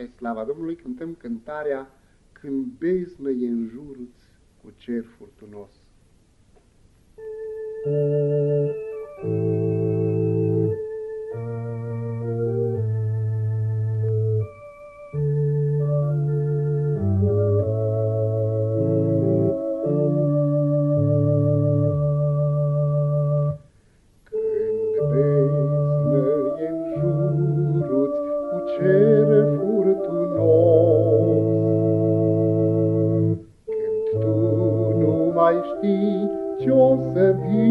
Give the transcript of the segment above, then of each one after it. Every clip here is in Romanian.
Spre slava Domnului cântăm cântarea Când beznă e în jurul cu cer furtunos. mai știi ce-o să vină.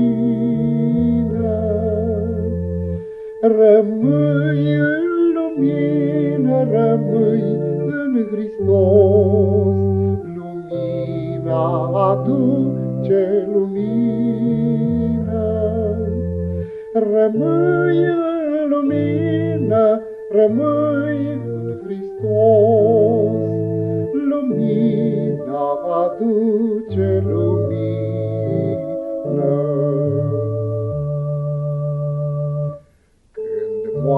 Rămâi în lumină, rămâi în Hristos, lumina aduce lumină. Rămâi în lumină, rămâi în Hristos, lumina aduce lumină.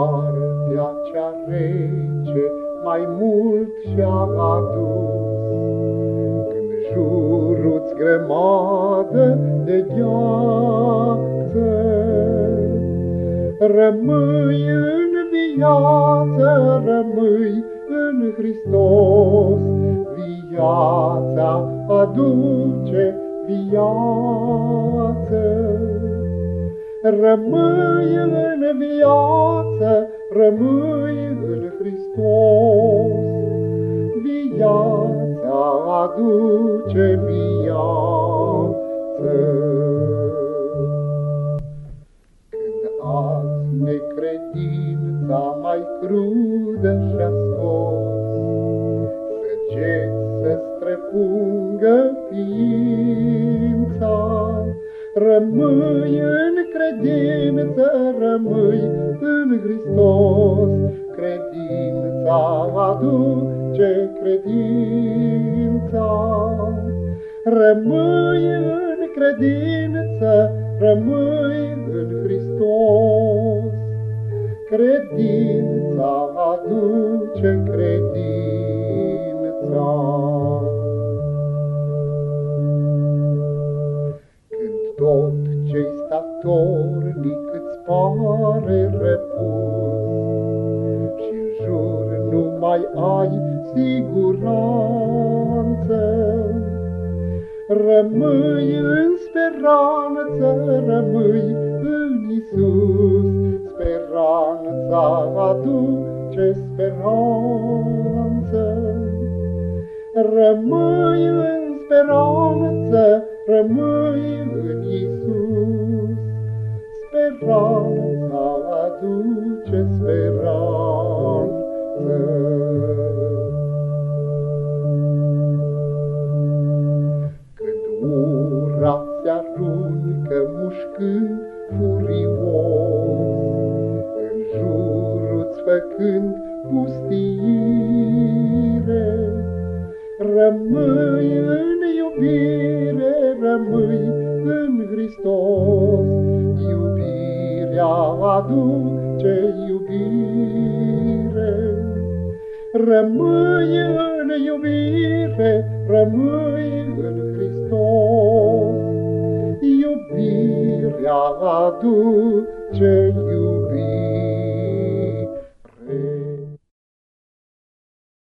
Moartea cea rece mai mult și-a adus. Când jurul-ți grămadă de gheață, rămâi în viață, rămâi în Hristos, viața aduce viață. Rămâi în viață, rămâi în Hristos. Viața aduce viață. Când azi necredința mai crudă și-a scos, Săgeți să străpungă ființa, Rămâi în credință, rămâi în Hristos. Credința aduce credința. Rămâi în credință, rămâi în Hristos. Credința aduce credința. Statornic îți pare repus și în jur nu mai ai siguranță. Rămâi în speranță, rămâi în Isus, speranța aduce speranță. Rămâi în speranță, rămâi în Isus. Speranța aduce speranță. Când ura se aruncă mușcând furios, în jurul-ți făcând pustire, rămâi în iubire, rămâi în Hristos. Iubirea aduce iubire. Rămâi în iubire, rămâi în Hristos. Iubirea aduce iubire.